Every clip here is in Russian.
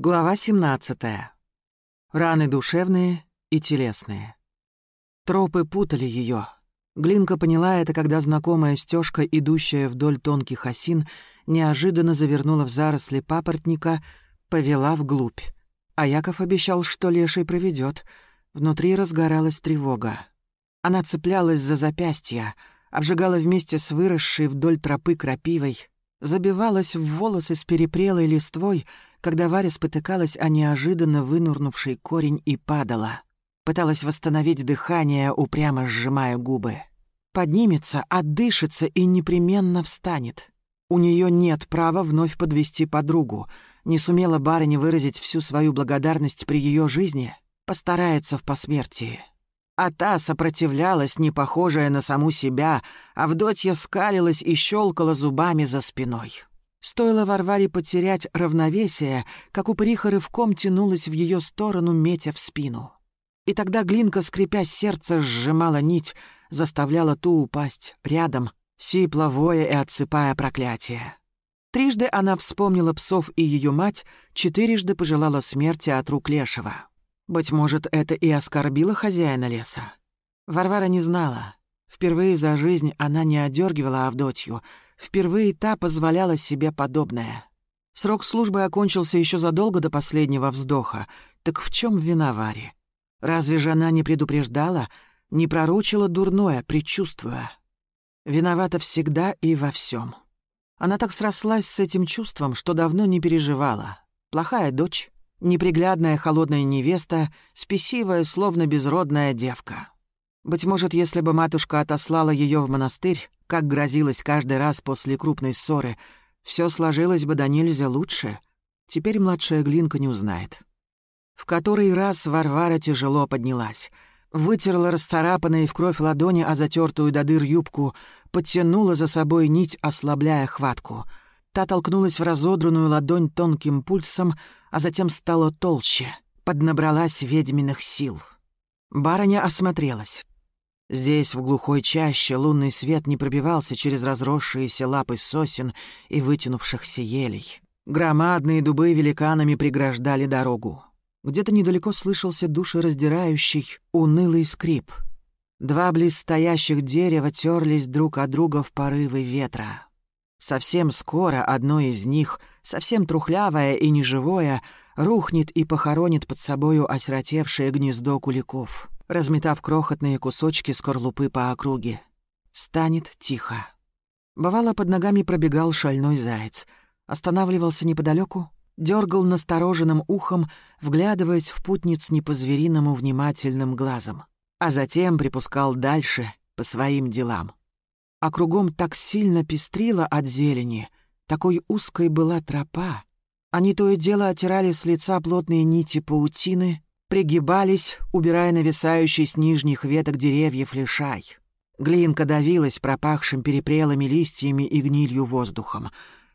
Глава 17. Раны душевные и телесные. Тропы путали ее. Глинка поняла это, когда знакомая стежка, идущая вдоль тонких осин, неожиданно завернула в заросли папоротника, повела вглубь. А Яков обещал, что леший проведет. Внутри разгоралась тревога. Она цеплялась за запястья, обжигала вместе с выросшей вдоль тропы крапивой, забивалась в волосы с перепрелой листвой — когда Варя спотыкалась о неожиданно вынурнувший корень и падала. Пыталась восстановить дыхание, упрямо сжимая губы. Поднимется, отдышится и непременно встанет. У нее нет права вновь подвести подругу. Не сумела барыня выразить всю свою благодарность при ее жизни, постарается в посмертии. А та сопротивлялась, не похожая на саму себя, а Авдотья скалилась и щелкала зубами за спиной. Стоило Варваре потерять равновесие, как упыриха рывком тянулась в ее сторону, метя в спину. И тогда Глинка, скрипя сердце, сжимала нить, заставляла ту упасть рядом, сипло воя и отсыпая проклятие. Трижды она вспомнила псов и ее мать, четырежды пожелала смерти от рук Лешего. Быть может, это и оскорбило хозяина леса. Варвара не знала. Впервые за жизнь она не одергивала Авдотью — Впервые та позволяла себе подобное. Срок службы окончился еще задолго до последнего вздоха. Так в чем вина Вари? Разве же она не предупреждала, не пророчила дурное, предчувствуя? Виновата всегда и во всем. Она так срослась с этим чувством, что давно не переживала. Плохая дочь, неприглядная холодная невеста, спесивая, словно безродная девка. Быть может, если бы матушка отослала ее в монастырь, как грозилось каждый раз после крупной ссоры, все сложилось бы до нельзя лучше. Теперь младшая Глинка не узнает. В который раз Варвара тяжело поднялась. Вытерла расцарапанные в кровь ладони, а затертую до дыр юбку, подтянула за собой нить, ослабляя хватку. Та толкнулась в разодранную ладонь тонким пульсом, а затем стала толще, поднабралась ведьминых сил. Барыня осмотрелась. Здесь, в глухой чаще, лунный свет не пробивался через разросшиеся лапы сосен и вытянувшихся елей. Громадные дубы великанами преграждали дорогу. Где-то недалеко слышался душераздирающий, унылый скрип. Два близстоящих дерева терлись друг от друга в порывы ветра. Совсем скоро одно из них, совсем трухлявое и неживое, рухнет и похоронит под собою осиротевшее гнездо куликов разметав крохотные кусочки скорлупы по округе. Станет тихо. Бывало, под ногами пробегал шальной заяц. Останавливался неподалеку, дергал настороженным ухом, вглядываясь в путниц не по-звериному внимательным глазом. А затем припускал дальше, по своим делам. А кругом так сильно пестрило от зелени, такой узкой была тропа. Они то и дело отирали с лица плотные нити паутины, пригибались, убирая нависающий с нижних веток деревьев лишай. Глинка давилась пропахшим перепрелыми листьями и гнилью воздухом.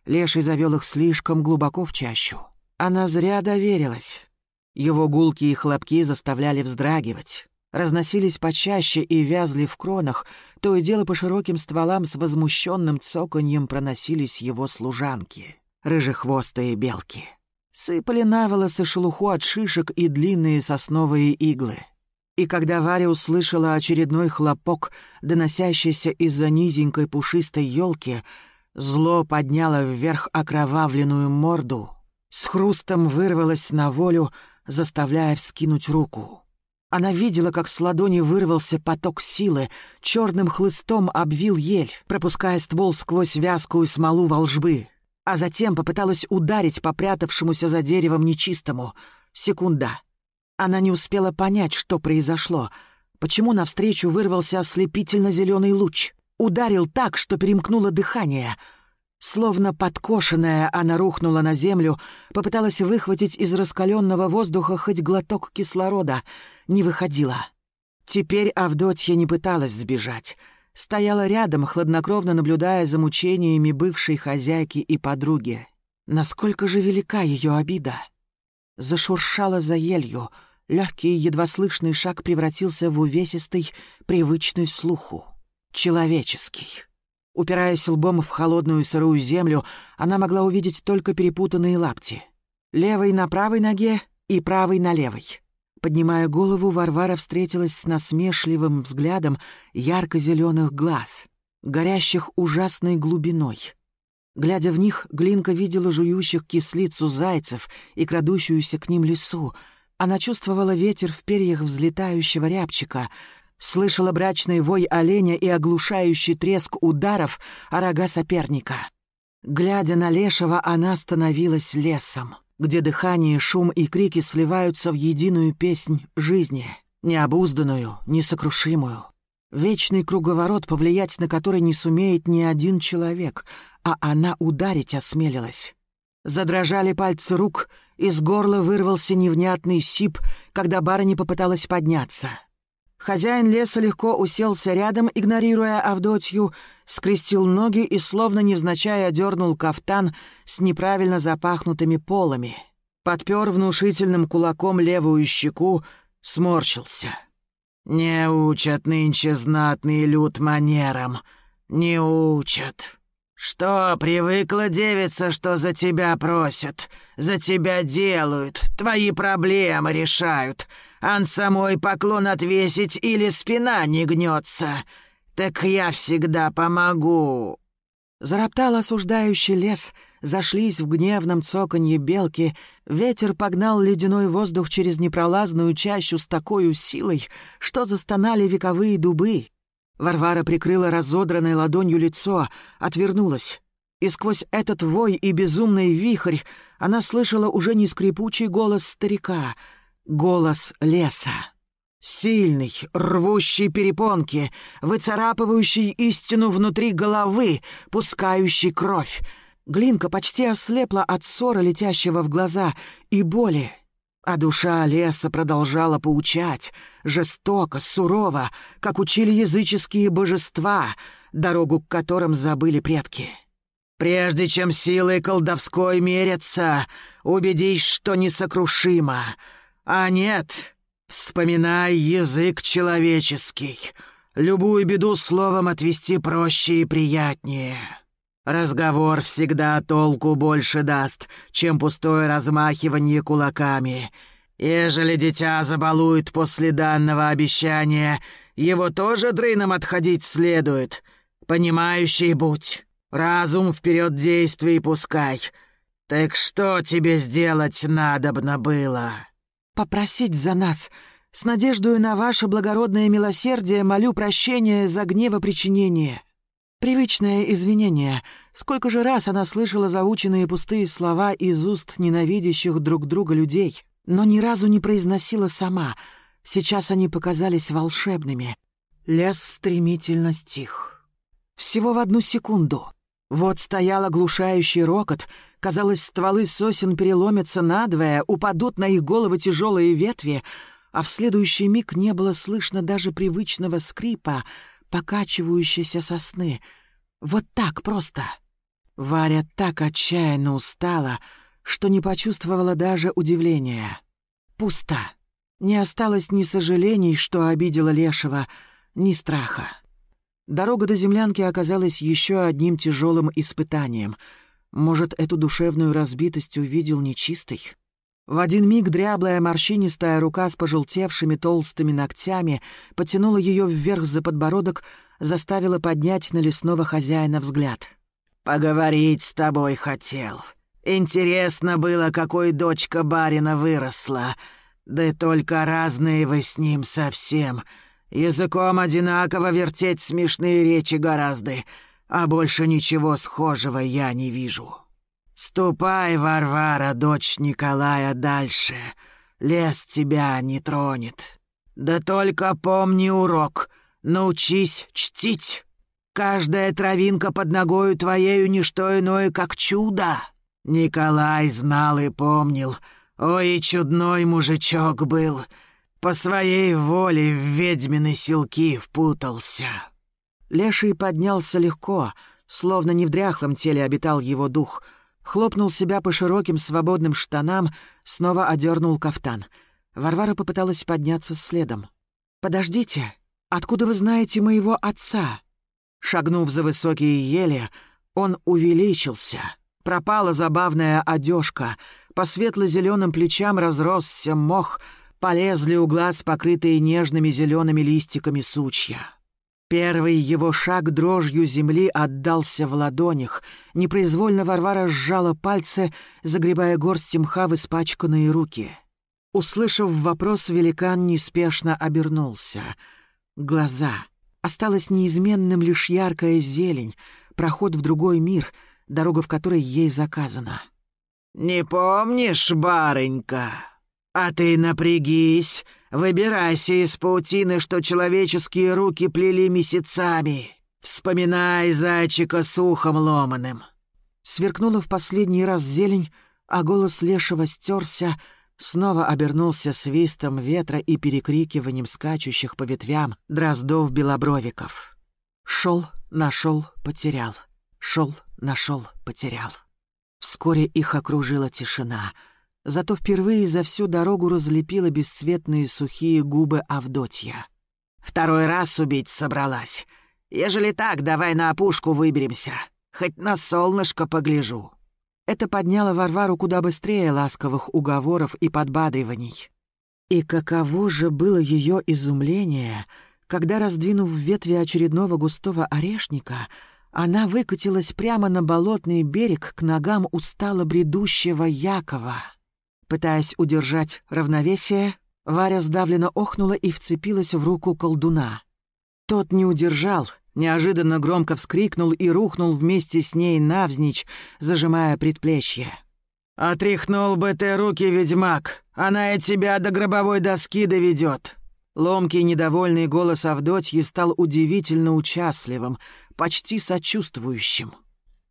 Леший завел их слишком глубоко в чащу. Она зря доверилась. Его гулки и хлопки заставляли вздрагивать. Разносились почаще и вязли в кронах, то и дело по широким стволам с возмущенным цоканьем проносились его служанки, рыжехвостые белки. Сыпали на волосы шелуху от шишек и длинные сосновые иглы. И когда Варя услышала очередной хлопок, доносящийся из-за низенькой пушистой елки, зло подняло вверх окровавленную морду, с хрустом вырвалось на волю, заставляя вскинуть руку. Она видела, как с ладони вырвался поток силы, черным хлыстом обвил ель, пропуская ствол сквозь вязкую смолу волжбы а затем попыталась ударить попрятавшемуся за деревом нечистому. Секунда. Она не успела понять, что произошло, почему навстречу вырвался ослепительно зеленый луч. Ударил так, что перемкнуло дыхание. Словно подкошенная, она рухнула на землю, попыталась выхватить из раскаленного воздуха хоть глоток кислорода. Не выходила. Теперь Авдотья не пыталась сбежать — стояла рядом, хладнокровно наблюдая за мучениями бывшей хозяйки и подруги. Насколько же велика ее обида? Зашуршала за елью, легкий, едва слышный шаг превратился в увесистый, привычный слуху. Человеческий. Упираясь лбом в холодную сырую землю, она могла увидеть только перепутанные лапти. Левой на правой ноге и правой на левой. Поднимая голову, Варвара встретилась с насмешливым взглядом ярко-зеленых глаз, горящих ужасной глубиной. Глядя в них, Глинка видела жующих кислицу зайцев и крадущуюся к ним лесу. Она чувствовала ветер в перьях взлетающего рябчика, слышала брачный вой оленя и оглушающий треск ударов о рога соперника. Глядя на Лешего, она становилась лесом, где дыхание, шум и крики сливаются в единую песнь жизни, необузданную, несокрушимую. Вечный круговорот, повлиять на который не сумеет ни один человек, а она ударить осмелилась. Задрожали пальцы рук, из горла вырвался невнятный сип, когда барыня попыталась подняться. Хозяин леса легко уселся рядом, игнорируя Авдотью, скрестил ноги и, словно невзначай, одернул кафтан с неправильно запахнутыми полами. Подпер внушительным кулаком левую щеку, сморщился. «Не учат нынче знатный люд манерам, не учат. Что, привыкла девица, что за тебя просят, за тебя делают, твои проблемы решают, ан самой поклон отвесить или спина не гнется. Так я всегда помогу». Зароптал осуждающий лес, зашлись в гневном цоканье белки, ветер погнал ледяной воздух через непролазную чащу с такой силой, что застонали вековые дубы. Варвара прикрыла разодранной ладонью лицо, отвернулась. И сквозь этот вой и безумный вихрь она слышала уже не скрипучий голос старика, голос леса. Сильный, рвущий перепонки, выцарапывающий истину внутри головы, пускающий кровь. Глинка почти ослепла от ссора, летящего в глаза, и боли. А душа леса продолжала поучать, жестоко, сурово, как учили языческие божества, дорогу к которым забыли предки. «Прежде чем силой колдовской мерятся, убедись, что несокрушимо. А нет, вспоминай язык человеческий. Любую беду словом отвести проще и приятнее». Разговор всегда толку больше даст, чем пустое размахивание кулаками. Ежели дитя забалует после данного обещания, его тоже дрыном отходить следует. Понимающий будь, разум вперед действий пускай. Так что тебе сделать надобно было? Попросить за нас. С надеждою на ваше благородное милосердие молю прощения за гневопричинение. Привычное извинение. Сколько же раз она слышала заученные пустые слова из уст ненавидящих друг друга людей, но ни разу не произносила сама. Сейчас они показались волшебными. Лес стремительно стих. Всего в одну секунду. Вот стоял оглушающий рокот. Казалось, стволы сосен переломятся надвое, упадут на их головы тяжелые ветви, а в следующий миг не было слышно даже привычного скрипа — покачивающейся сосны. Вот так просто. Варя так отчаянно устала, что не почувствовала даже удивления. Пусто. Не осталось ни сожалений, что обидела Лешего, ни страха. Дорога до землянки оказалась еще одним тяжелым испытанием. Может, эту душевную разбитость увидел нечистый? В один миг дряблая морщинистая рука с пожелтевшими толстыми ногтями потянула ее вверх за подбородок, заставила поднять на лесного хозяина взгляд. «Поговорить с тобой хотел. Интересно было, какой дочка барина выросла. Да только разные вы с ним совсем. Языком одинаково вертеть смешные речи гораздо, а больше ничего схожего я не вижу». «Ступай, Варвара, дочь Николая, дальше. Лес тебя не тронет. Да только помни урок, научись чтить. Каждая травинка под ногою твоею не что иное, как чудо». Николай знал и помнил. Ой, чудной мужичок был. По своей воле в ведьмины селки впутался. Леший поднялся легко, словно не в дряхлом теле обитал его дух — Хлопнул себя по широким свободным штанам, снова одернул кафтан. Варвара попыталась подняться следом. «Подождите, откуда вы знаете моего отца?» Шагнув за высокие ели, он увеличился. Пропала забавная одежка, по светло-зеленым плечам разросся мох, полезли у глаз покрытые нежными зелеными листиками сучья. Первый его шаг дрожью земли отдался в ладонях. Непроизвольно Варвара сжала пальцы, загребая горсть мха в испачканные руки. Услышав вопрос, великан неспешно обернулся. Глаза. Осталась неизменным лишь яркая зелень, проход в другой мир, дорога в которой ей заказана. «Не помнишь, барынька? А ты напрягись!» Выбирайся из паутины, что человеческие руки плели месяцами. Вспоминай зайчика с ухом ломаным». Сверкнула в последний раз зелень, а голос лешего стерся, снова обернулся свистом ветра и перекрикиванием скачущих по ветвям дроздов-белобровиков. Шел, нашел, потерял. Шел, нашел, потерял. Вскоре их окружила тишина — зато впервые за всю дорогу разлепила бесцветные сухие губы Авдотья. «Второй раз убить собралась. Ежели так, давай на опушку выберемся. Хоть на солнышко погляжу». Это подняло Варвару куда быстрее ласковых уговоров и подбадриваний. И каково же было ее изумление, когда, раздвинув ветви очередного густого орешника, она выкатилась прямо на болотный берег к ногам устало бредущего Якова. Пытаясь удержать равновесие, Варя сдавленно охнула и вцепилась в руку колдуна. Тот не удержал, неожиданно громко вскрикнул и рухнул вместе с ней навзничь, зажимая предплечье. «Отряхнул бы ты руки, ведьмак! Она и тебя до гробовой доски доведет!» Ломкий недовольный голос Авдотьи стал удивительно участливым, почти сочувствующим.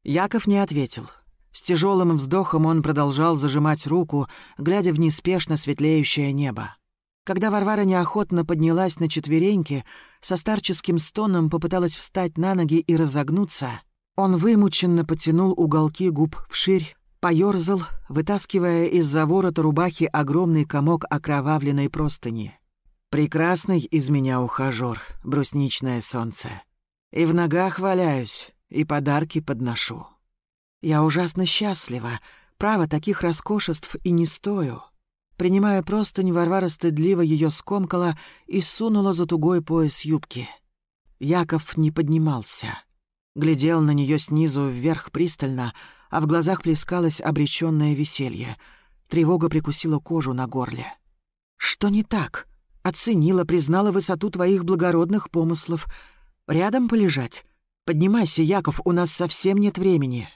Яков не ответил — с тяжелым вздохом он продолжал зажимать руку, глядя в неспешно светлеющее небо. Когда Варвара неохотно поднялась на четвереньки, со старческим стоном попыталась встать на ноги и разогнуться, он вымученно потянул уголки губ вширь, поёрзал, вытаскивая из-за ворота рубахи огромный комок окровавленной простыни. «Прекрасный из меня ухажёр, брусничное солнце. И в ногах валяюсь, и подарки подношу». Я ужасно счастлива. Право, таких роскошеств и не стою. Принимая простынь, Варвара стыдливо ее скомкала и сунула за тугой пояс юбки. Яков не поднимался. Глядел на нее снизу вверх пристально, а в глазах плескалось обреченное веселье. Тревога прикусила кожу на горле. «Что не так?» Оценила, признала высоту твоих благородных помыслов. Рядом полежать? Поднимайся, Яков, у нас совсем нет времени.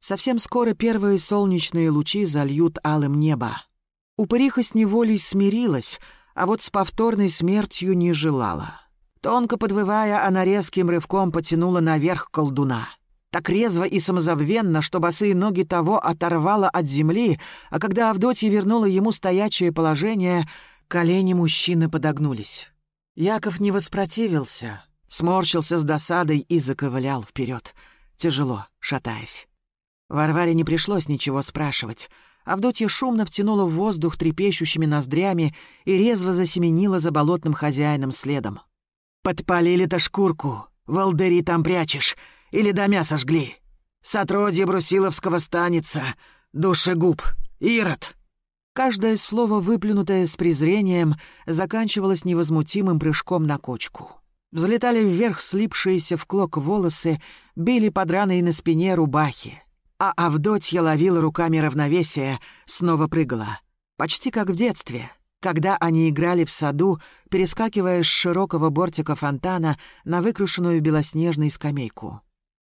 Совсем скоро первые солнечные лучи зальют алым небо. Упыриха с неволей смирилась, а вот с повторной смертью не желала. Тонко подвывая, она резким рывком потянула наверх колдуна. Так резво и самозабвенно, что босые ноги того оторвала от земли, а когда Авдотья вернула ему стоячее положение, колени мужчины подогнулись. Яков не воспротивился, сморщился с досадой и заковылял вперед, тяжело, шатаясь. Варваре не пришлось ничего спрашивать. Авдотья шумно втянула в воздух трепещущими ноздрями и резво засеменила за болотным хозяином следом. «Подпалили-то шкурку, волдыри там прячешь, или до мяса жгли. Сотродье Брусиловского станется, душегуб, ирод». Каждое слово, выплюнутое с презрением, заканчивалось невозмутимым прыжком на кочку. Взлетали вверх слипшиеся в клок волосы, били под раной на спине рубахи. А Авдотья ловила руками равновесие, снова прыгала. Почти как в детстве, когда они играли в саду, перескакивая с широкого бортика фонтана на выкрашенную белоснежной скамейку.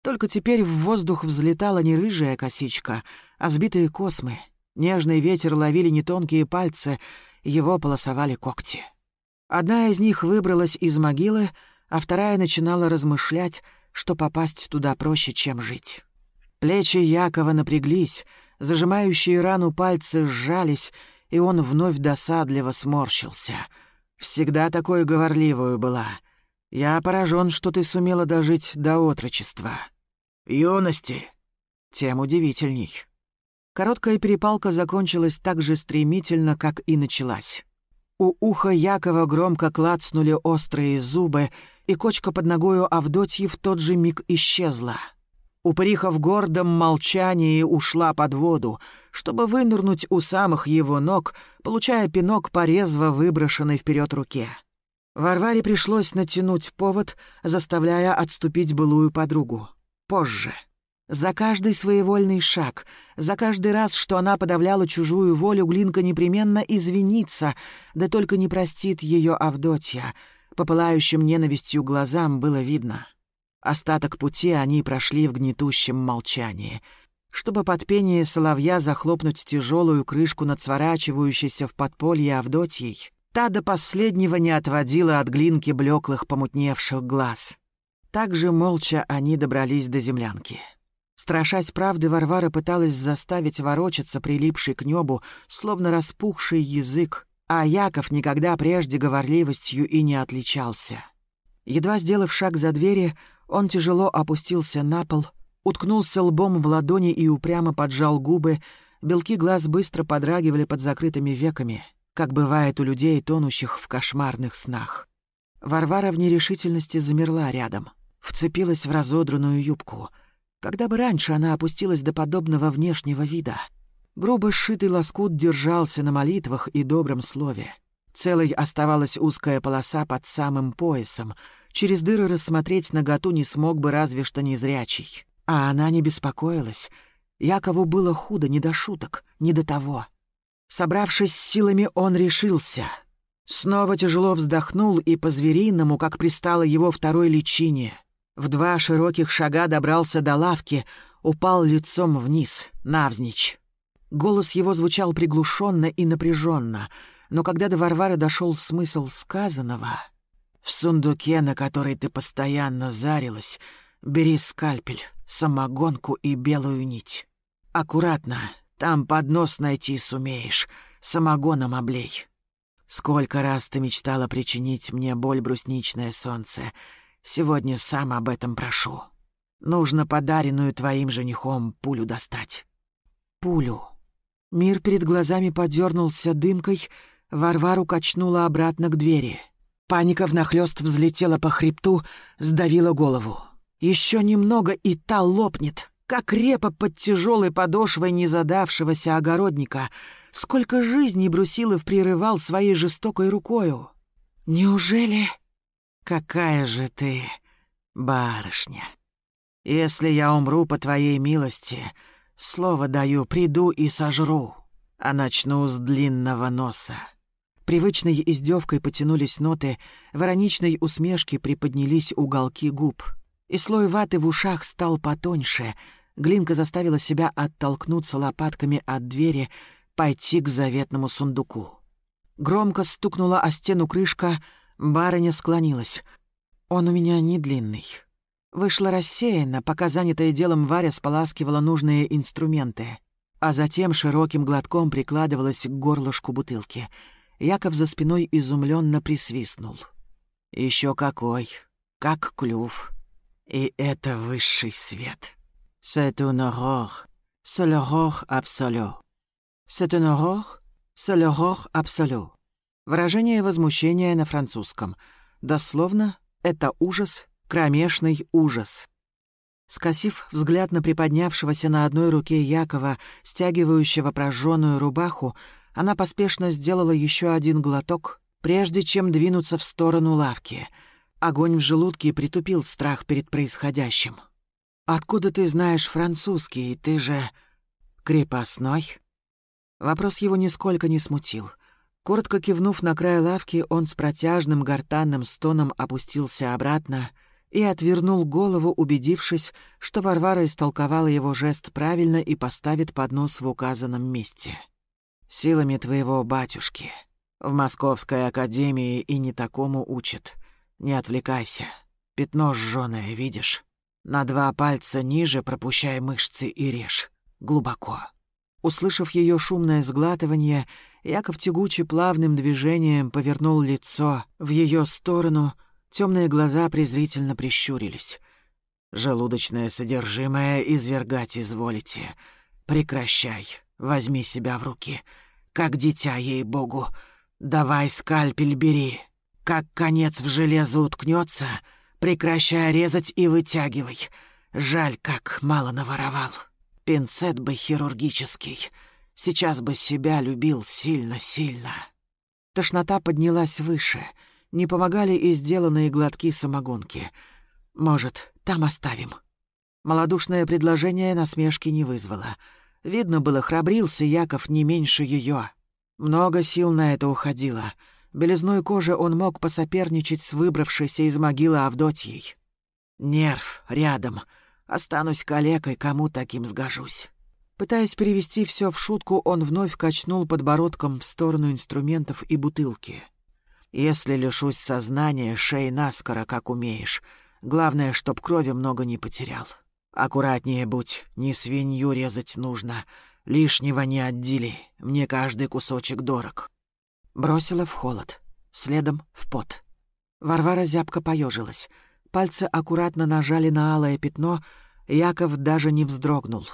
Только теперь в воздух взлетала не рыжая косичка, а сбитые космы. Нежный ветер ловили не тонкие пальцы, его полосовали когти. Одна из них выбралась из могилы, а вторая начинала размышлять, что попасть туда проще, чем жить. Плечи Якова напряглись, зажимающие рану пальцы сжались, и он вновь досадливо сморщился. Всегда такой говорливую была. Я поражен, что ты сумела дожить до отрочества. Юности. Тем удивительней. Короткая перепалка закончилась так же стремительно, как и началась. У уха Якова громко клацнули острые зубы, и кочка под ногою Авдотьи в тот же миг исчезла — Упыриха в гордом молчании ушла под воду, чтобы вынырнуть у самых его ног, получая пинок по резво выброшенной вперед руке. Варваре пришлось натянуть повод, заставляя отступить былую подругу. Позже. За каждый своевольный шаг, за каждый раз, что она подавляла чужую волю, Глинка непременно извинится, да только не простит ее Авдотья. По пылающим ненавистью глазам было видно. Остаток пути они прошли в гнетущем молчании. Чтобы под пение соловья захлопнуть тяжелую крышку над сворачивающейся в подполье Авдотьей, та до последнего не отводила от глинки блеклых помутневших глаз. Так же молча они добрались до землянки. Страшась правды, Варвара пыталась заставить ворочаться прилипший к небу, словно распухший язык, а Яков никогда прежде говорливостью и не отличался. Едва сделав шаг за двери, он тяжело опустился на пол, уткнулся лбом в ладони и упрямо поджал губы, белки глаз быстро подрагивали под закрытыми веками, как бывает у людей, тонущих в кошмарных снах. Варвара в нерешительности замерла рядом, вцепилась в разодранную юбку. Когда бы раньше она опустилась до подобного внешнего вида? Грубо сшитый лоскут держался на молитвах и добром слове. Целой оставалась узкая полоса под самым поясом — Через дыры рассмотреть наготу не смог бы разве что незрячий. А она не беспокоилась. Якову было худо, не до шуток, не до того. Собравшись с силами, он решился. Снова тяжело вздохнул и по-звериному, как пристало его второй личине. В два широких шага добрался до лавки, упал лицом вниз, навзничь. Голос его звучал приглушенно и напряженно, но когда до Варвары дошел смысл сказанного, в сундуке, на который ты постоянно зарилась, бери скальпель, самогонку и белую нить. Аккуратно, там поднос найти сумеешь, самогоном облей. Сколько раз ты мечтала причинить мне боль, брусничное солнце. Сегодня сам об этом прошу. Нужно подаренную твоим женихом пулю достать. Пулю. Мир перед глазами подернулся дымкой, Варвару качнула обратно к двери — Паника внахлёст взлетела по хребту, сдавила голову. Еще немного, и та лопнет, как репа под тяжелой подошвой незадавшегося огородника. Сколько жизней Брусилов прерывал своей жестокой рукою. Неужели... Какая же ты барышня. Если я умру по твоей милости, слово даю, приду и сожру, а начну с длинного носа. Привычной издевкой потянулись ноты, в ироничной усмешке приподнялись уголки губ. И слой ваты в ушах стал потоньше. Глинка заставила себя оттолкнуться лопатками от двери, пойти к заветному сундуку. Громко стукнула о стену крышка, барыня склонилась. «Он у меня не длинный». Вышла рассеянно, пока занятая делом Варя споласкивала нужные инструменты, а затем широким глотком прикладывалась к горлышку бутылки — Яков за спиной изумленно присвистнул. Еще какой! Как клюв! И это высший свет. C'est une aurore. C'est l'aurore absolue. C'est une aurore. C'est l'aurore absolue. Выражение возмущения на французском. Дословно, это ужас, кромешный ужас. Скосив взгляд на приподнявшегося на одной руке Якова, стягивающего прожженную рубаху, она поспешно сделала еще один глоток, прежде чем двинуться в сторону лавки. Огонь в желудке притупил страх перед происходящим. «Откуда ты знаешь французский? Ты же крепостной?» Вопрос его нисколько не смутил. Коротко кивнув на край лавки, он с протяжным гортанным стоном опустился обратно и отвернул голову, убедившись, что Варвара истолковала его жест правильно и поставит поднос в указанном месте. Силами твоего батюшки. В Московской академии и не такому учат. Не отвлекайся. Пятно жжёное, видишь? На два пальца ниже пропущай мышцы и режь. Глубоко. Услышав ее шумное сглатывание, Яков тягуче плавным движением повернул лицо в ее сторону, темные глаза презрительно прищурились. «Желудочное содержимое извергать изволите. Прекращай». Возьми себя в руки, как дитя, ей-богу. Давай скальпель бери. Как конец в железо уткнется, прекращай резать и вытягивай. Жаль, как мало наворовал. Пинцет бы хирургический. Сейчас бы себя любил сильно-сильно. Тошнота поднялась выше. Не помогали и сделанные глотки самогонки. Может, там оставим. Малодушное предложение насмешки не вызвало. Видно было, храбрился Яков не меньше ее. Много сил на это уходило. Белизной кожи он мог посоперничать с выбравшейся из могилы Авдотьей. Нерв рядом. Останусь калекой, кому таким сгожусь. Пытаясь перевести все в шутку, он вновь качнул подбородком в сторону инструментов и бутылки. «Если лишусь сознания, шей наскоро, как умеешь. Главное, чтоб крови много не потерял. Аккуратнее будь, не свинью резать нужно. Лишнего не отдели, мне каждый кусочек дорог». Бросила в холод, следом в пот. Варвара зябко поежилась — Пальцы аккуратно нажали на алое пятно, Яков даже не вздрогнул.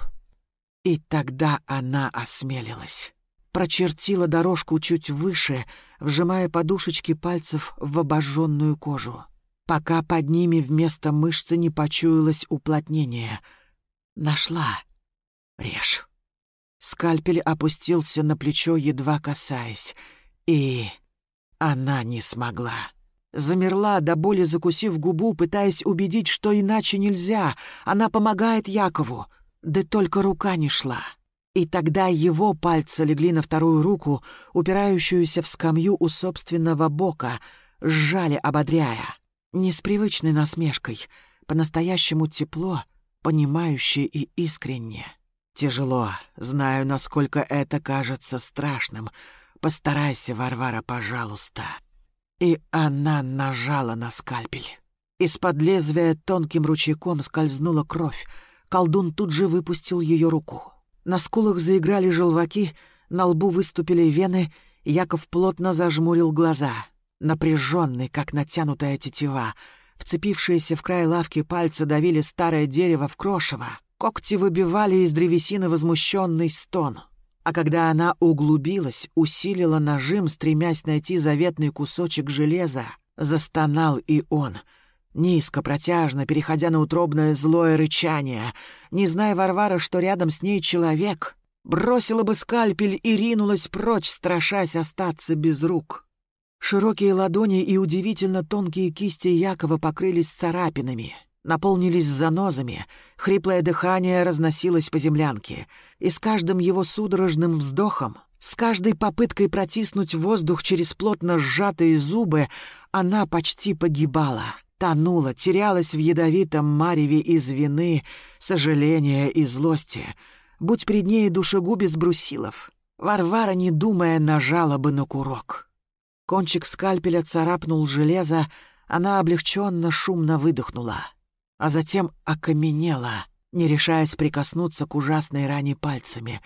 И тогда она осмелилась. Прочертила дорожку чуть выше, вжимая подушечки пальцев в обожженную кожу, пока под ними вместо мышцы не почуялось уплотнение. Нашла. Режь. Скальпель опустился на плечо, едва касаясь. И она не смогла. Замерла, до боли закусив губу, пытаясь убедить, что иначе нельзя. Она помогает Якову. Да только рука не шла. И тогда его пальцы легли на вторую руку, упирающуюся в скамью у собственного бока, сжали, ободряя. Не с привычной насмешкой, по-настоящему тепло, понимающе и искренне. Тяжело, знаю, насколько это кажется страшным. Постарайся, Варвара, пожалуйста. И она нажала на скальпель. Из-под лезвия тонким ручейком скользнула кровь. Колдун тут же выпустил ее руку. На скулах заиграли желваки, на лбу выступили вены, Яков плотно зажмурил глаза. Напряженный, как натянутая тетива. Вцепившиеся в край лавки пальцы давили старое дерево в крошево. Когти выбивали из древесины возмущенный стон — а когда она углубилась, усилила нажим, стремясь найти заветный кусочек железа, застонал и он, низко, протяжно, переходя на утробное злое рычание. Не зная Варвара, что рядом с ней человек, бросила бы скальпель и ринулась прочь, страшась остаться без рук. Широкие ладони и удивительно тонкие кисти Якова покрылись царапинами — наполнились занозами, хриплое дыхание разносилось по землянке, и с каждым его судорожным вздохом, с каждой попыткой протиснуть воздух через плотно сжатые зубы, она почти погибала, тонула, терялась в ядовитом мареве из вины, сожаления и злости. Будь пред ней душегубец Брусилов, Варвара, не думая, нажала бы на курок. Кончик скальпеля царапнул железо, она облегченно шумно выдохнула а затем окаменела, не решаясь прикоснуться к ужасной ране пальцами.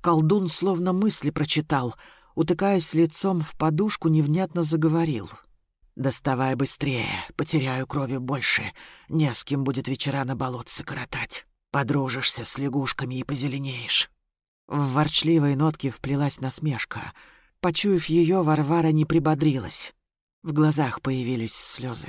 Колдун словно мысли прочитал, утыкаясь лицом в подушку, невнятно заговорил. «Доставай быстрее, потеряю крови больше, не с кем будет вечера на болотце коротать. Подружишься с лягушками и позеленеешь». В ворчливой нотке вплелась насмешка. Почуяв ее, Варвара не прибодрилась. В глазах появились слезы.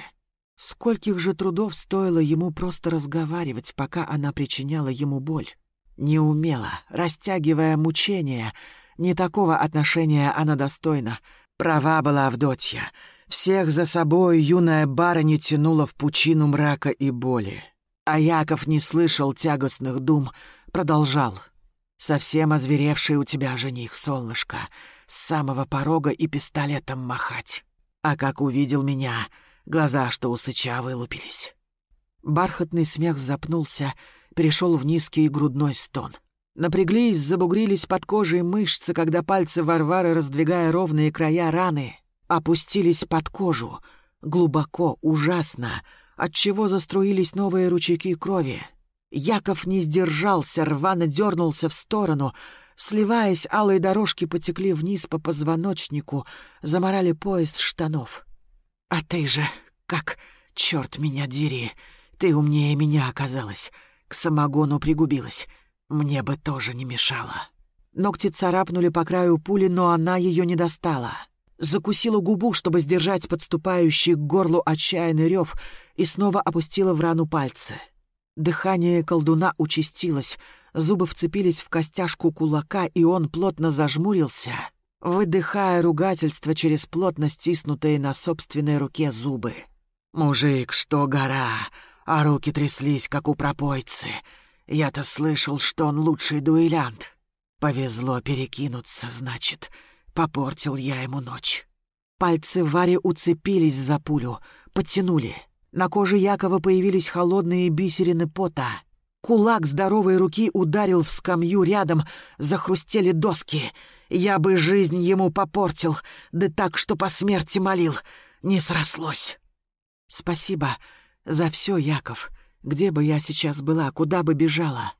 Скольких же трудов стоило ему просто разговаривать, пока она причиняла ему боль. Не умела, растягивая мучения. Не такого отношения она достойна. Права была Авдотья. Всех за собой юная барыня тянула в пучину мрака и боли. А Яков не слышал тягостных дум, продолжал. «Совсем озверевший у тебя жених, солнышко, с самого порога и пистолетом махать. А как увидел меня, глаза, что у сыча вылупились. Бархатный смех запнулся, перешел в низкий грудной стон. Напряглись, забугрились под кожей мышцы, когда пальцы Варвары, раздвигая ровные края раны, опустились под кожу, глубоко, ужасно, отчего заструились новые ручейки крови. Яков не сдержался, рвано дернулся в сторону, сливаясь, алые дорожки потекли вниз по позвоночнику, заморали пояс штанов. «А ты же, как, черт меня дери, ты умнее меня оказалась, к самогону пригубилась, мне бы тоже не мешало». Ногти царапнули по краю пули, но она ее не достала. Закусила губу, чтобы сдержать подступающий к горлу отчаянный рев, и снова опустила в рану пальцы. Дыхание колдуна участилось, зубы вцепились в костяшку кулака, и он плотно зажмурился, выдыхая ругательство через плотно стиснутые на собственной руке зубы. «Мужик, что гора!» а руки тряслись, как у пропойцы. Я-то слышал, что он лучший дуэлянт. Повезло перекинуться, значит. Попортил я ему ночь. Пальцы Вари уцепились за пулю, подтянули. На коже Якова появились холодные бисерины пота. Кулак здоровой руки ударил в скамью рядом, захрустели доски. Я бы жизнь ему попортил, да так, что по смерти молил. Не срослось. «Спасибо», за все, Яков. Где бы я сейчас была, куда бы бежала?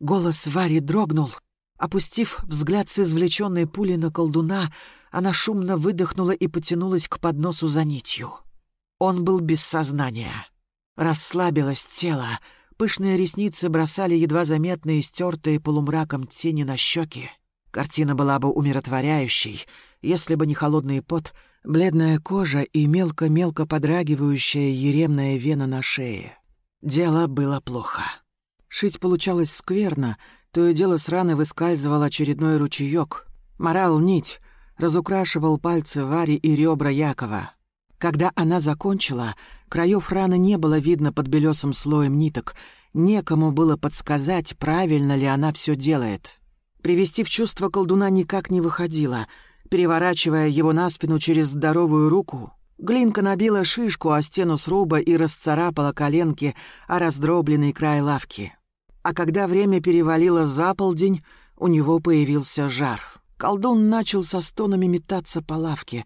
Голос Вари дрогнул. Опустив взгляд с извлеченной пули на колдуна, она шумно выдохнула и потянулась к подносу за нитью. Он был без сознания. Расслабилось тело, пышные ресницы бросали едва заметные стертые полумраком тени на щеки. Картина была бы умиротворяющей, если бы не холодный пот — Бледная кожа и мелко-мелко подрагивающая еремная вена на шее. Дело было плохо. Шить получалось скверно, то и дело с раны выскальзывал очередной ручеёк. Морал нить, разукрашивал пальцы Вари и ребра Якова. Когда она закончила, краев раны не было видно под белесым слоем ниток. Некому было подсказать, правильно ли она все делает. Привести в чувство колдуна никак не выходило — Переворачивая его на спину через здоровую руку, Глинка набила шишку о стену сруба и расцарапала коленки о раздробленный край лавки. А когда время перевалило за полдень, у него появился жар. Колдун начал со стонами метаться по лавке.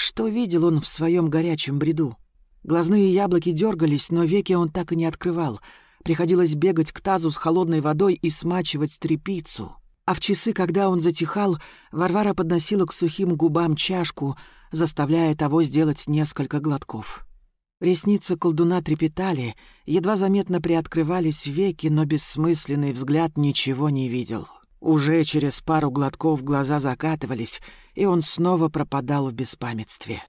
Что видел он в своем горячем бреду? Глазные яблоки дергались, но веки он так и не открывал. Приходилось бегать к тазу с холодной водой и смачивать трепицу а в часы, когда он затихал, Варвара подносила к сухим губам чашку, заставляя того сделать несколько глотков. Ресницы колдуна трепетали, едва заметно приоткрывались веки, но бессмысленный взгляд ничего не видел. Уже через пару глотков глаза закатывались, и он снова пропадал в беспамятстве.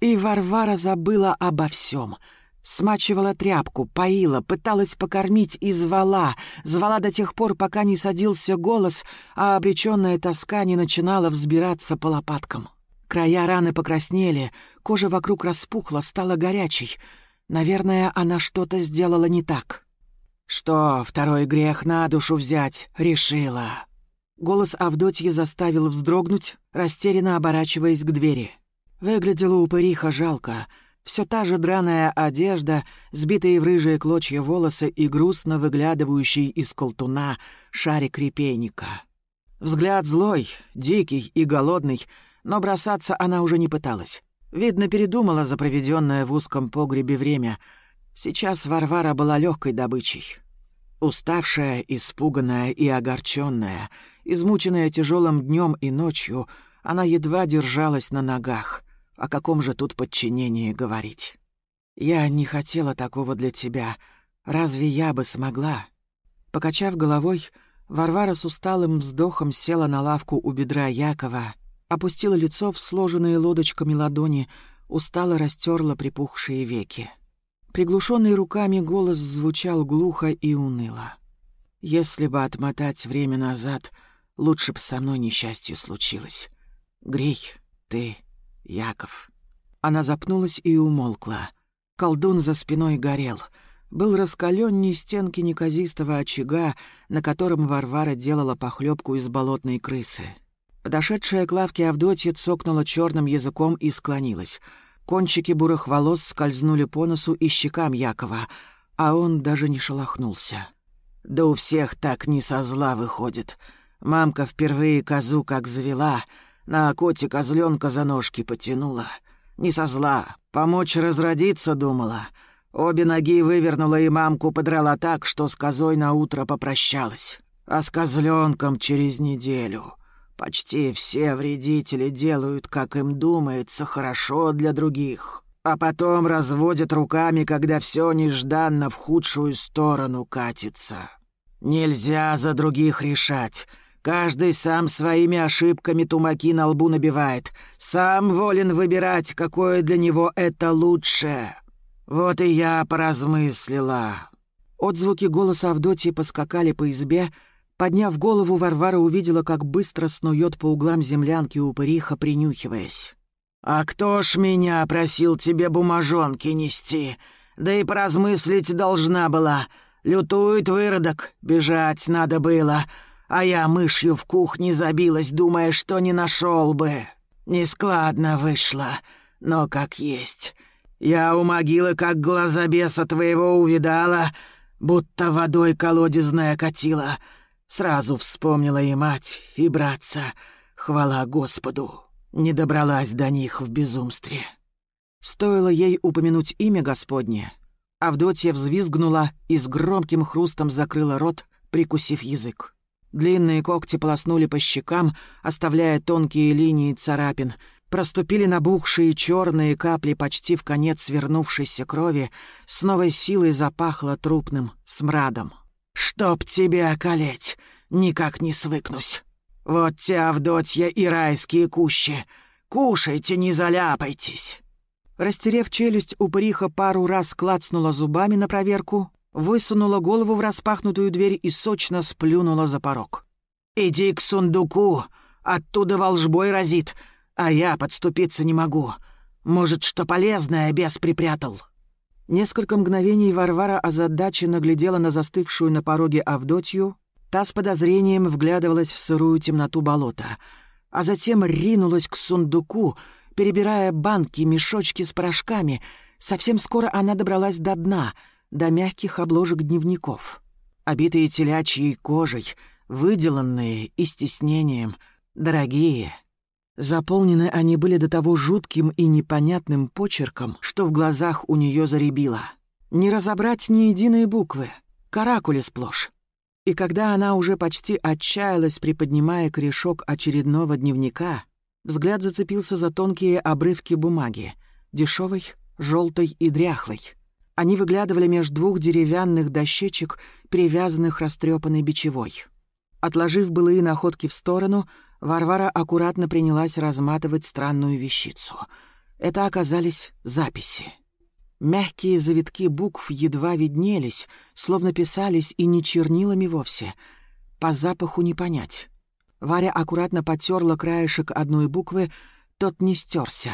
И Варвара забыла обо всем — Смачивала тряпку, поила, пыталась покормить и звала. Звала до тех пор, пока не садился голос, а обреченная тоска не начинала взбираться по лопаткам. Края раны покраснели, кожа вокруг распухла, стала горячей. Наверное, она что-то сделала не так. «Что, второй грех на душу взять?» — решила. Голос Авдотьи заставил вздрогнуть, растерянно оборачиваясь к двери. Выглядела упыриха жалко — все та же драная одежда, сбитые в рыжие клочья волосы и грустно выглядывающий из колтуна шарик репейника. Взгляд злой, дикий и голодный, но бросаться она уже не пыталась. Видно, передумала за проведенное в узком погребе время. Сейчас Варвара была легкой добычей. Уставшая, испуганная и огорченная, измученная тяжелым днем и ночью, она едва держалась на ногах. О каком же тут подчинении говорить? Я не хотела такого для тебя. Разве я бы смогла? Покачав головой, Варвара с усталым вздохом села на лавку у бедра Якова, опустила лицо в сложенные лодочками ладони, устало растерла припухшие веки. Приглушенный руками голос звучал глухо и уныло. «Если бы отмотать время назад, лучше бы со мной несчастье случилось. Грей, ты Яков. Она запнулась и умолкла. Колдун за спиной горел. Был раскаленней стенки неказистого очага, на котором Варвара делала похлебку из болотной крысы. Подошедшая к лавке Авдотья цокнула черным языком и склонилась. Кончики бурых волос скользнули по носу и щекам Якова, а он даже не шелохнулся. «Да у всех так не со зла выходит. Мамка впервые козу как завела — на коте козленка за ножки потянула. Не со зла, помочь разродиться думала. Обе ноги вывернула и мамку подрала так, что с козой на утро попрощалась. А с козленком через неделю. Почти все вредители делают, как им думается, хорошо для других. А потом разводят руками, когда все нежданно в худшую сторону катится. Нельзя за других решать. Каждый сам своими ошибками тумаки на лбу набивает. Сам волен выбирать, какое для него это лучше. Вот и я поразмыслила. Отзвуки голоса Авдотьи поскакали по избе. Подняв голову, Варвара увидела, как быстро снует по углам землянки упыриха, принюхиваясь. «А кто ж меня просил тебе бумажонки нести? Да и поразмыслить должна была. Лютует выродок, бежать надо было. А я мышью в кухне забилась, думая, что не нашел бы. Нескладно вышло, но как есть. Я у могилы как глаза беса твоего увидала, будто водой колодезная катила. Сразу вспомнила и мать, и братца. Хвала Господу, не добралась до них в безумстве. Стоило ей упомянуть имя Господне, Авдотья взвизгнула и с громким хрустом закрыла рот, прикусив язык. Длинные когти полоснули по щекам, оставляя тонкие линии царапин. Проступили набухшие черные капли почти в конец свернувшейся крови, с новой силой запахло трупным смрадом. «Чтоб тебя околеть! Никак не свыкнусь! Вот те, Авдотья, и райские кущи! Кушайте, не заляпайтесь!» Растерев челюсть, упыриха пару раз клацнула зубами на проверку, высунула голову в распахнутую дверь и сочно сплюнула за порог. «Иди к сундуку, оттуда волжбой разит, а я подступиться не могу. Может, что полезное бес припрятал». Несколько мгновений Варвара озадаченно глядела на застывшую на пороге Авдотью, та с подозрением вглядывалась в сырую темноту болота, а затем ринулась к сундуку, перебирая банки, мешочки с порошками. Совсем скоро она добралась до дна, до мягких обложек дневников. Обитые телячьей кожей, выделанные и стеснением, дорогие. Заполнены они были до того жутким и непонятным почерком, что в глазах у нее заребило. Не разобрать ни единой буквы, каракули сплошь. И когда она уже почти отчаялась, приподнимая корешок очередного дневника, Взгляд зацепился за тонкие обрывки бумаги, дешевой, желтой и дряхлой. Они выглядывали меж двух деревянных дощечек, привязанных растрепанной бичевой. Отложив былые находки в сторону, Варвара аккуратно принялась разматывать странную вещицу. Это оказались записи. Мягкие завитки букв едва виднелись, словно писались и не чернилами вовсе. По запаху не понять. Варя аккуратно потерла краешек одной буквы, тот не стерся.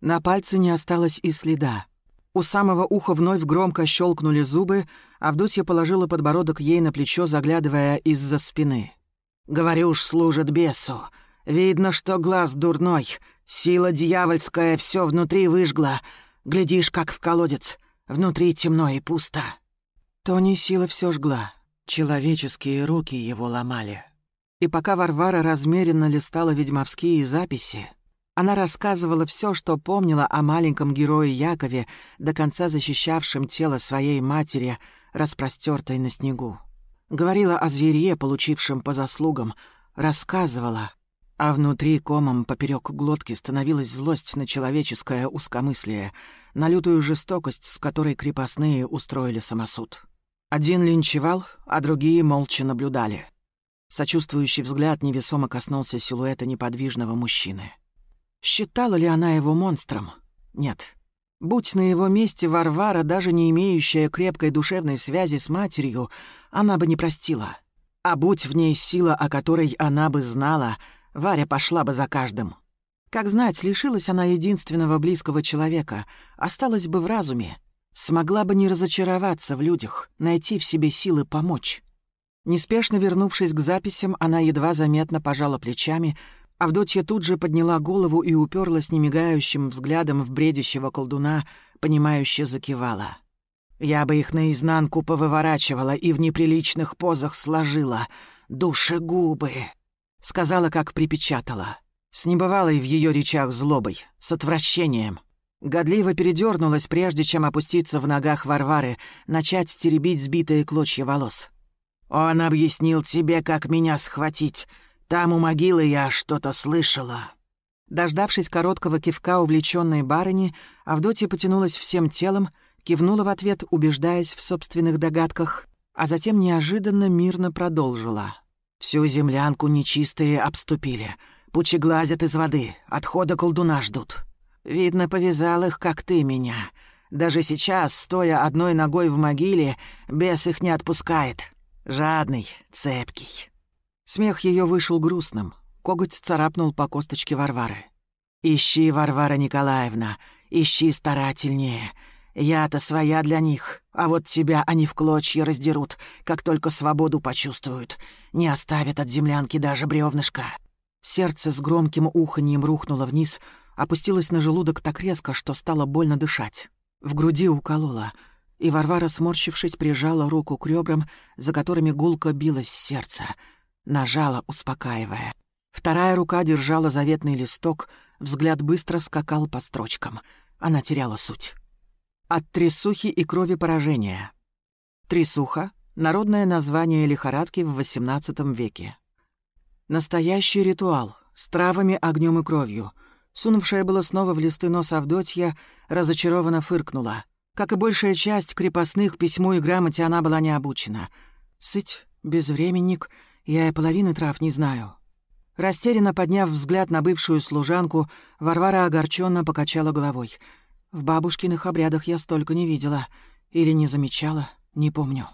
На пальце не осталось и следа. У самого уха вновь громко щелкнули зубы, Авдотья положила подбородок ей на плечо, заглядывая из-за спины. «Говорю уж, служит бесу. Видно, что глаз дурной. Сила дьявольская все внутри выжгла. Глядишь, как в колодец. Внутри темно и пусто». То не сила все жгла. Человеческие руки его ломали. И пока Варвара размеренно листала ведьмовские записи, она рассказывала все, что помнила о маленьком герое Якове, до конца защищавшем тело своей матери, распростертой на снегу. Говорила о зверье, получившем по заслугам, рассказывала, а внутри комом поперек глотки становилась злость на человеческое узкомыслие, на лютую жестокость, с которой крепостные устроили самосуд. Один линчевал, а другие молча наблюдали — Сочувствующий взгляд невесомо коснулся силуэта неподвижного мужчины. Считала ли она его монстром? Нет. Будь на его месте Варвара, даже не имеющая крепкой душевной связи с матерью, она бы не простила. А будь в ней сила, о которой она бы знала, Варя пошла бы за каждым. Как знать, лишилась она единственного близкого человека, осталась бы в разуме, смогла бы не разочароваться в людях, найти в себе силы помочь. Неспешно вернувшись к записям, она едва заметно пожала плечами, Авдотья тут же подняла голову и уперлась немигающим взглядом в бредящего колдуна, понимающе закивала. «Я бы их наизнанку повыворачивала и в неприличных позах сложила. Душегубы!» Сказала, как припечатала. С небывалой в ее речах злобой, с отвращением. Годливо передернулась, прежде чем опуститься в ногах Варвары, начать теребить сбитые клочья волос. Он объяснил тебе, как меня схватить. Там у могилы я что-то слышала». Дождавшись короткого кивка увлеченной барыни, Авдотья потянулась всем телом, кивнула в ответ, убеждаясь в собственных догадках, а затем неожиданно мирно продолжила. «Всю землянку нечистые обступили. Пучеглазят из воды, отхода колдуна ждут. Видно, повязал их, как ты меня. Даже сейчас, стоя одной ногой в могиле, бес их не отпускает. Жадный, цепкий. Смех ее вышел грустным. Коготь царапнул по косточке Варвары. «Ищи, Варвара Николаевна, ищи старательнее. Я-то своя для них, а вот тебя они в клочья раздерут, как только свободу почувствуют. Не оставят от землянки даже бревнышка». Сердце с громким уханьем рухнуло вниз, опустилось на желудок так резко, что стало больно дышать. В груди укололо, и Варвара, сморщившись, прижала руку к ребрам, за которыми гулко билось сердце. Нажала, успокаивая. Вторая рука держала заветный листок, взгляд быстро скакал по строчкам. Она теряла суть. От трясухи и крови поражения. Трясуха — народное название лихорадки в XVIII веке. Настоящий ритуал, с травами, огнем и кровью. Сунувшая было снова в листы нос Авдотья, разочарованно фыркнула. Как и большая часть крепостных, письму и грамоте она была не обучена. Сыть, безвременник, я и половины трав не знаю. Растерянно подняв взгляд на бывшую служанку, Варвара огорченно покачала головой. В бабушкиных обрядах я столько не видела. Или не замечала, не помню.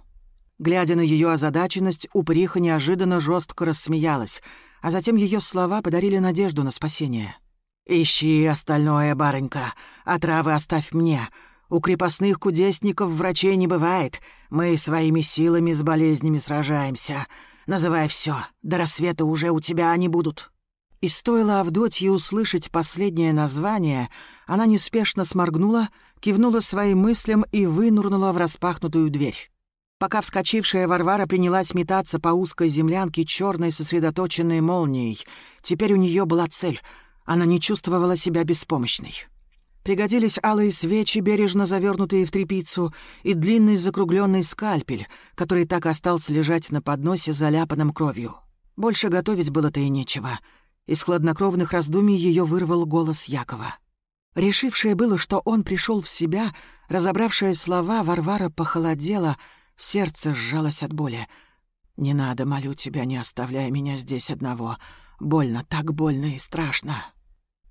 Глядя на ее озадаченность, упыриха неожиданно жестко рассмеялась, а затем ее слова подарили надежду на спасение. «Ищи остальное, барынька, а травы оставь мне. У крепостных кудесников врачей не бывает. Мы своими силами с болезнями сражаемся. Называй все, до рассвета уже у тебя они будут». И стоило Авдотье услышать последнее название, она неспешно сморгнула, кивнула своим мыслям и вынурнула в распахнутую дверь. Пока вскочившая Варвара принялась метаться по узкой землянке черной сосредоточенной молнией, теперь у нее была цель. Она не чувствовала себя беспомощной. Пригодились алые свечи, бережно завернутые в тряпицу, и длинный закругленный скальпель, который так остался лежать на подносе, заляпанном кровью. Больше готовить было-то и нечего. Из хладнокровных раздумий ее вырвал голос Якова. Решившая было, что он пришел в себя, разобравшая слова, Варвара похолодела — Сердце сжалось от боли. «Не надо, молю тебя, не оставляй меня здесь одного. Больно, так больно и страшно».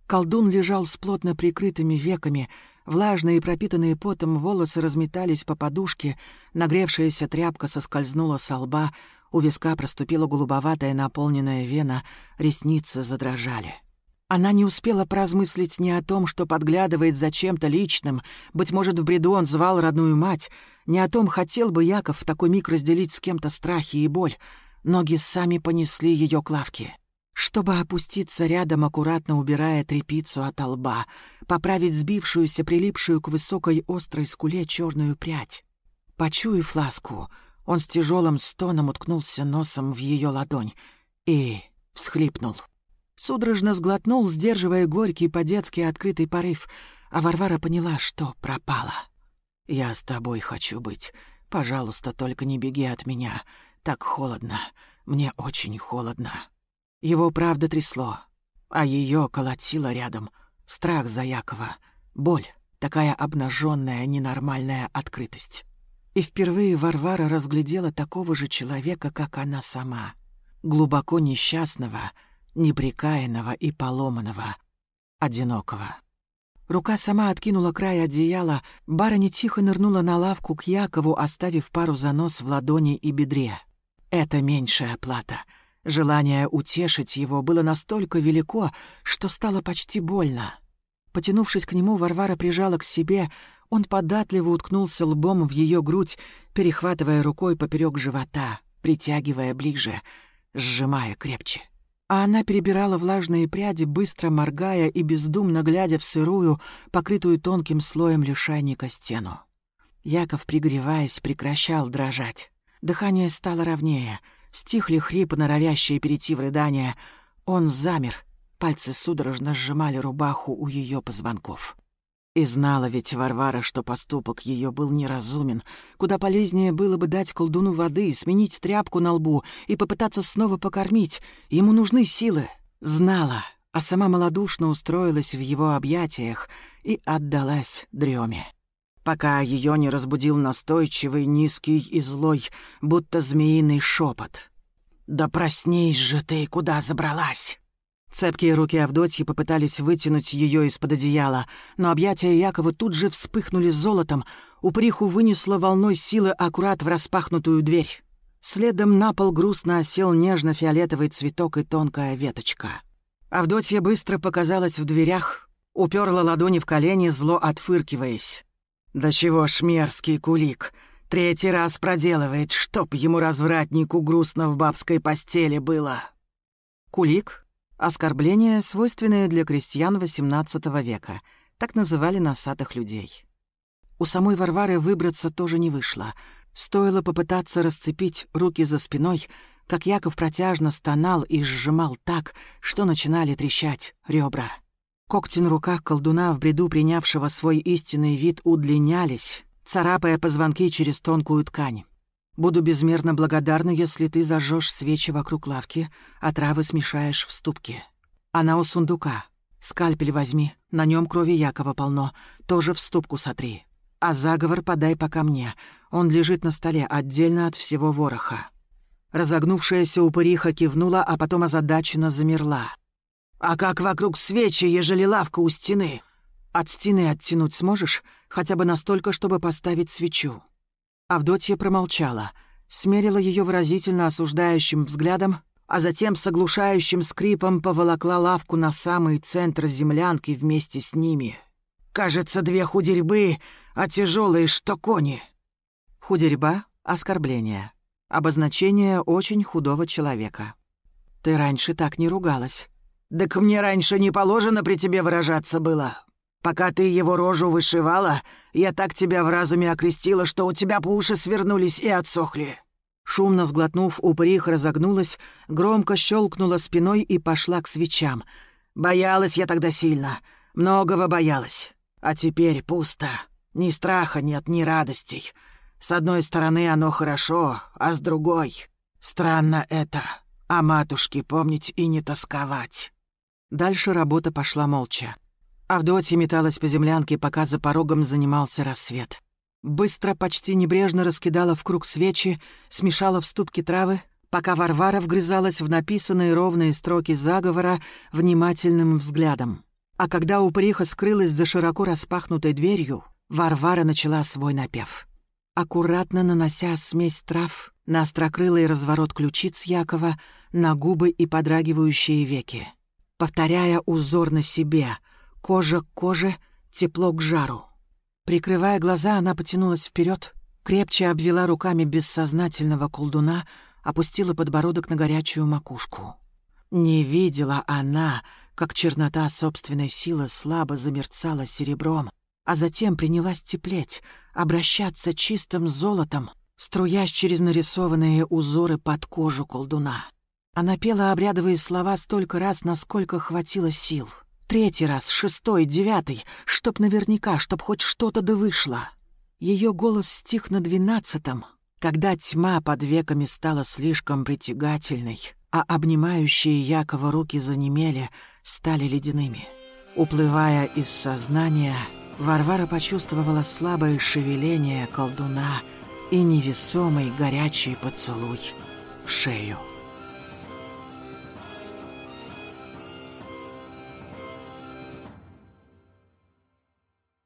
Колдун лежал с плотно прикрытыми веками, влажные и пропитанные потом волосы разметались по подушке, нагревшаяся тряпка соскользнула со лба, у виска проступила голубоватая наполненная вена, ресницы задрожали. Она не успела поразмыслить ни о том, что подглядывает за чем-то личным, быть может, в бреду он звал родную мать, ни о том, хотел бы Яков в такой миг разделить с кем-то страхи и боль. Ноги сами понесли ее к лавке. Чтобы опуститься рядом, аккуратно убирая трепицу от лба, поправить сбившуюся, прилипшую к высокой острой скуле черную прядь. Почуяв ласку, он с тяжелым стоном уткнулся носом в ее ладонь и всхлипнул. Судорожно сглотнул, сдерживая горький по-детски открытый порыв, а Варвара поняла, что пропала. «Я с тобой хочу быть. Пожалуйста, только не беги от меня. Так холодно. Мне очень холодно». Его правда трясло, а ее колотило рядом. Страх за Якова, боль, такая обнаженная ненормальная открытость. И впервые Варвара разглядела такого же человека, как она сама. Глубоко несчастного, неприкаянного и поломанного, одинокого. Рука сама откинула край одеяла, барыня тихо нырнула на лавку к Якову, оставив пару занос в ладони и бедре. Это меньшая плата. Желание утешить его было настолько велико, что стало почти больно. Потянувшись к нему, Варвара прижала к себе, он податливо уткнулся лбом в ее грудь, перехватывая рукой поперек живота, притягивая ближе, сжимая крепче а она перебирала влажные пряди, быстро моргая и бездумно глядя в сырую, покрытую тонким слоем лишайника стену. Яков, пригреваясь, прекращал дрожать. Дыхание стало ровнее, стихли хрипы, норовящие перейти в рыдание. Он замер, пальцы судорожно сжимали рубаху у ее позвонков. И знала ведь Варвара, что поступок ее был неразумен. Куда полезнее было бы дать колдуну воды, сменить тряпку на лбу и попытаться снова покормить. Ему нужны силы. Знала, а сама малодушно устроилась в его объятиях и отдалась дреме. Пока ее не разбудил настойчивый, низкий и злой, будто змеиный шепот. «Да проснись же ты, куда забралась!» Цепкие руки Авдотьи попытались вытянуть ее из-под одеяла, но объятия Якова тут же вспыхнули золотом, уприху вынесло волной силы аккурат в распахнутую дверь. Следом на пол грустно осел нежно-фиолетовый цветок и тонкая веточка. Авдотья быстро показалась в дверях, уперла ладони в колени, зло отфыркиваясь. «Да чего ж мерзкий кулик! Третий раз проделывает, чтоб ему развратнику грустно в бабской постели было!» Кулик Оскорбление, свойственное для крестьян XVIII века. Так называли носатых людей. У самой Варвары выбраться тоже не вышло. Стоило попытаться расцепить руки за спиной, как Яков протяжно стонал и сжимал так, что начинали трещать ребра. Когти на руках колдуна в бреду принявшего свой истинный вид удлинялись, царапая позвонки через тонкую ткань. Буду безмерно благодарна, если ты зажжешь свечи вокруг лавки, а травы смешаешь в ступке. Она у сундука. Скальпель возьми, на нем крови Якова полно, тоже в ступку сотри. А заговор подай пока мне. Он лежит на столе, отдельно от всего вороха». Разогнувшаяся упыриха кивнула, а потом озадаченно замерла. «А как вокруг свечи, ежели лавка у стены? От стены оттянуть сможешь? Хотя бы настолько, чтобы поставить свечу?» Авдотья промолчала, смерила ее выразительно осуждающим взглядом, а затем с оглушающим скрипом поволокла лавку на самый центр землянки вместе с ними. «Кажется, две худерьбы, а тяжелые, что кони». Худерьба — оскорбление. Обозначение очень худого человека. «Ты раньше так не ругалась». «Так мне раньше не положено при тебе выражаться было. Пока ты его рожу вышивала, я так тебя в разуме окрестила, что у тебя по уши свернулись и отсохли». Шумно сглотнув, упырих разогнулась, громко щелкнула спиной и пошла к свечам. «Боялась я тогда сильно, многого боялась. А теперь пусто. Ни страха нет, ни радостей. С одной стороны оно хорошо, а с другой... Странно это. А матушке помнить и не тосковать». Дальше работа пошла молча. Авдотья металась по землянке, пока за порогом занимался рассвет. Быстро, почти небрежно раскидала в круг свечи, смешала в ступке травы, пока Варвара вгрызалась в написанные ровные строки заговора внимательным взглядом. А когда упыриха скрылась за широко распахнутой дверью, Варвара начала свой напев. Аккуратно нанося смесь трав на острокрылый разворот ключиц Якова, на губы и подрагивающие веки, повторяя узор на себе — Кожа к коже, тепло к жару. Прикрывая глаза, она потянулась вперед, крепче обвела руками бессознательного колдуна, опустила подбородок на горячую макушку. Не видела она, как чернота собственной силы слабо замерцала серебром, а затем принялась теплеть, обращаться чистым золотом, струясь через нарисованные узоры под кожу колдуна. Она пела обрядовые слова столько раз, насколько хватило сил — Третий раз, шестой, девятый, чтоб наверняка, чтоб хоть что-то да вышло. Ее голос стих на двенадцатом, когда тьма под веками стала слишком притягательной, а обнимающие Якова руки занемели, стали ледяными. Уплывая из сознания, Варвара почувствовала слабое шевеление колдуна и невесомый горячий поцелуй в шею.